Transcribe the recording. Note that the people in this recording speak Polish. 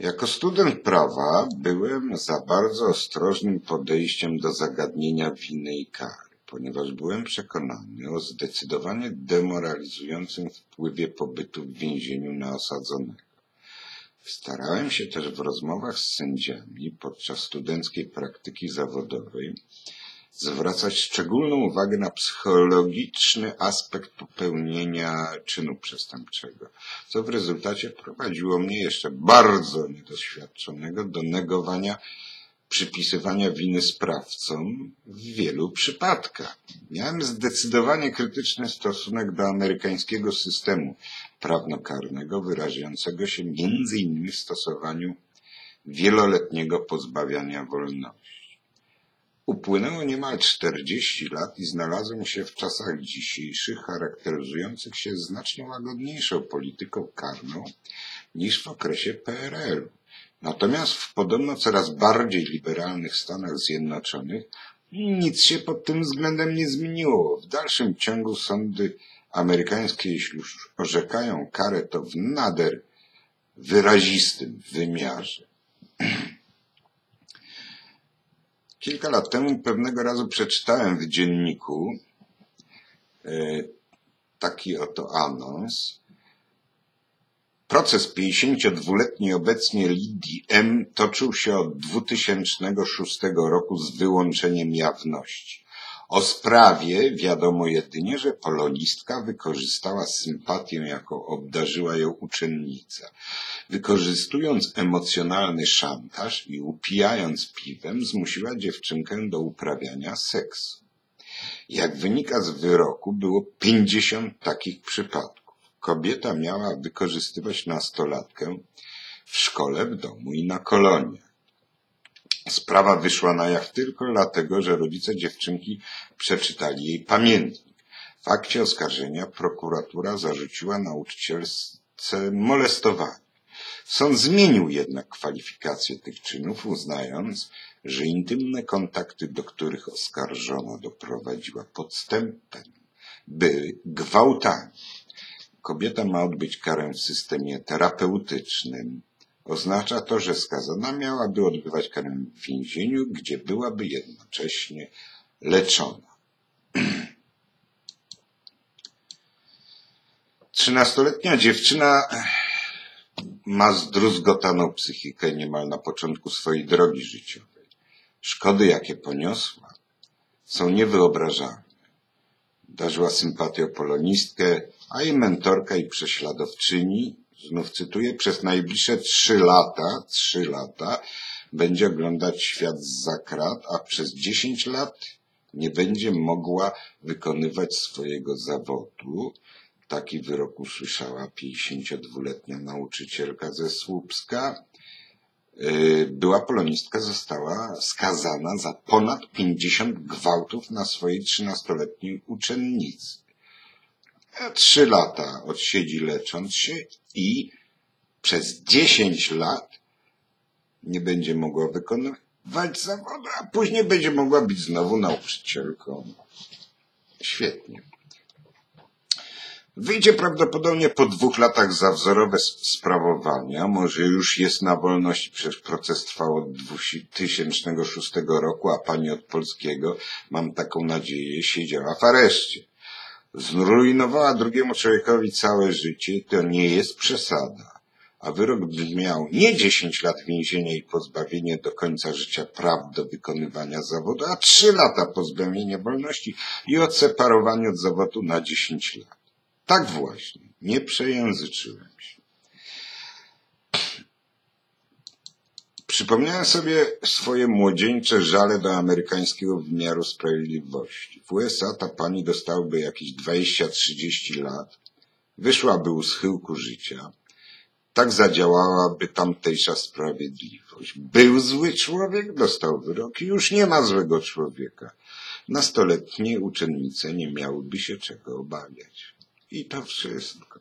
Jako student prawa byłem za bardzo ostrożnym podejściem do zagadnienia winy i kary, ponieważ byłem przekonany o zdecydowanie demoralizującym wpływie pobytu w więzieniu na osadzonego. Starałem się też w rozmowach z sędziami podczas studenckiej praktyki zawodowej zwracać szczególną uwagę na psychologiczny aspekt popełnienia czynu przestępczego, co w rezultacie prowadziło mnie jeszcze bardzo niedoświadczonego do negowania przypisywania winy sprawcom w wielu przypadkach. Miałem zdecydowanie krytyczny stosunek do amerykańskiego systemu prawnokarnego, wyrażającego się między innymi w stosowaniu wieloletniego pozbawiania wolności. Upłynęło niemal 40 lat i znalazłem się w czasach dzisiejszych charakteryzujących się znacznie łagodniejszą polityką karną niż w okresie PRL-u. Natomiast w podobno coraz bardziej liberalnych Stanach Zjednoczonych nic się pod tym względem nie zmieniło. W dalszym ciągu sądy amerykańskie, jeśli już orzekają karę, to w nader wyrazistym wymiarze. Kilka lat temu pewnego razu przeczytałem w dzienniku e, taki oto anons. Proces 52-letniej obecnie Lidii M. toczył się od 2006 roku z wyłączeniem jawności. O sprawie wiadomo jedynie, że polonistka wykorzystała sympatię, jaką obdarzyła ją uczennica. Wykorzystując emocjonalny szantaż i upijając piwem, zmusiła dziewczynkę do uprawiania seksu. Jak wynika z wyroku, było 50 takich przypadków. Kobieta miała wykorzystywać nastolatkę w szkole, w domu i na koloniach. Sprawa wyszła na jaw tylko dlatego, że rodzice dziewczynki przeczytali jej pamiętnik. W akcie oskarżenia prokuratura zarzuciła nauczycielce molestowanie. Sąd zmienił jednak kwalifikację tych czynów, uznając, że intymne kontakty, do których oskarżona doprowadziła podstępem, były gwałtami. Kobieta ma odbyć karę w systemie terapeutycznym, Oznacza to, że skazana miałaby odbywać karę w więzieniu, gdzie byłaby jednocześnie leczona. Trzynastoletnia dziewczyna ma zdruzgotaną psychikę niemal na początku swojej drogi życiowej. Szkody, jakie poniosła, są niewyobrażalne. Darzyła sympatię polonistkę, a jej mentorka i prześladowczyni znów cytuję, przez najbliższe trzy lata, trzy lata będzie oglądać świat z krat, a przez dziesięć lat nie będzie mogła wykonywać swojego zawodu. Taki wyrok usłyszała 52-letnia nauczycielka ze Słupska. Była polonistka została skazana za ponad 50 gwałtów na swojej 13-letniej uczennicy. Trzy lata odsiedzi lecząc się i przez dziesięć lat nie będzie mogła wykonywać zawodu, a później będzie mogła być znowu nauczycielką. Świetnie. Wyjdzie prawdopodobnie po dwóch latach za wzorowe sprawowania, może już jest na wolności, przecież proces trwał od 2006 roku, a pani od polskiego, mam taką nadzieję, siedziała w areszcie zrujnowała drugiemu człowiekowi całe życie, to nie jest przesada. A wyrok brzmiał nie 10 lat więzienia i pozbawienie do końca życia praw do wykonywania zawodu, a 3 lata pozbawienia wolności i odseparowanie od zawodu na 10 lat. Tak właśnie, nie przejęzyczyłem się. Przypomniałem sobie swoje młodzieńcze żale do amerykańskiego wymiaru sprawiedliwości. W USA ta pani dostałaby jakieś 20-30 lat, wyszłaby u schyłku życia. Tak zadziałałaby tamtejsza sprawiedliwość. Był zły człowiek, dostał wyrok i już nie ma złego człowieka. Nastoletnie uczennice nie miałyby się czego obawiać. I to wszystko.